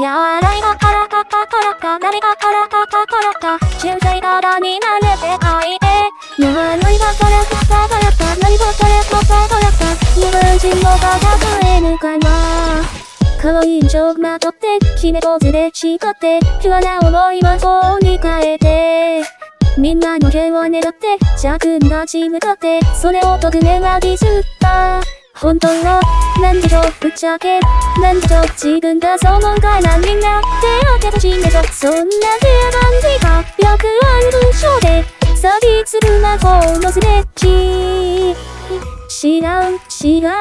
や笑い。がからかかからか誰がからかかからか中世柄になれて書い。て笑い。がからかかからか何がからかかからか日本人のが数えるかな可愛い。印象まとって決めポーズで誓ってピュアな思い。はこうに変えてみんなの毛を狙って弱なチームだってそれを特命はディスった本当は、なんでしょ、ぶっちゃけ、なんでしょ、自分がそのが何になって開けたしめぞ、そんな手感じが、約万文章で、サビする魔法のスレッチ。知らん、知らん。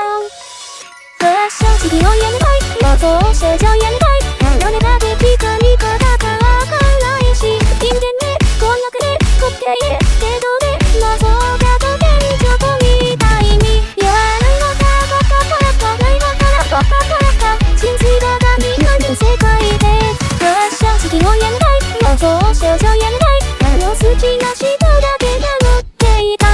ファッション次をやめたい、魔法少女やめたい、あのができた味方かわかんないし人間で婚約で固定でどうで魔法めたい、魔法少女やめたい、あの好きな人だけが乗っていた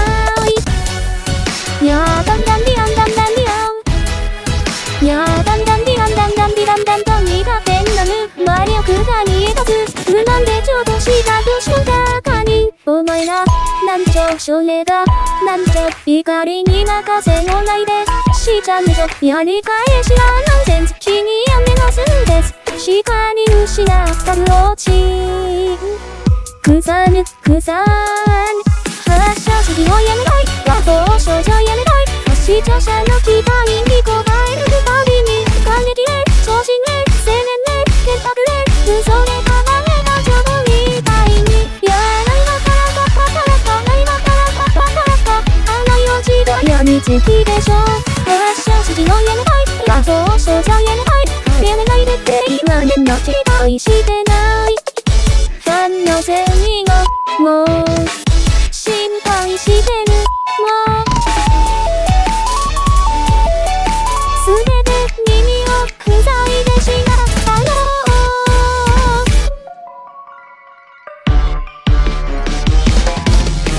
い。やーだんだんディアンだんだんディアンやーだんだんディアンだんだんディランだんだん苦手なぬ魔力が逃げ出す不満でちょっとしたどしの中にお前らなんちょそれがなんちょ怒りに任せもないでしちゃんでしょやり返しはナンセンス気にやめますんです鹿に失ったブローチ草ぬ草ぬ。発射式をやめたい。和法少女やめたい。視聴者者の期待に応えるたびに感激で超新ね青年ね潔白で嘘で叶えたジョブみたいに。やないわからかかからかないわからかかからかあの幼稚がやみつきでしょ。発射式をやめたい。和法少女やめたい。やめないでって今年の期待してな。いファンのせいがもう心配してるもうすべて耳を塞いでしまったの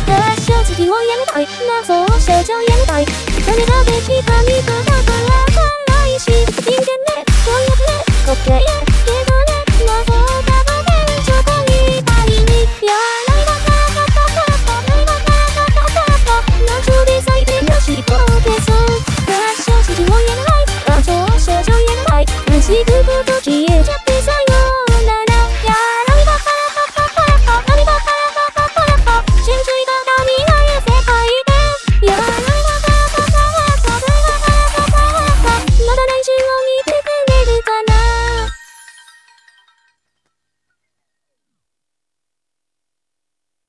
ファッション次をやめたい謎を少女やめたい誰ができた味方こうです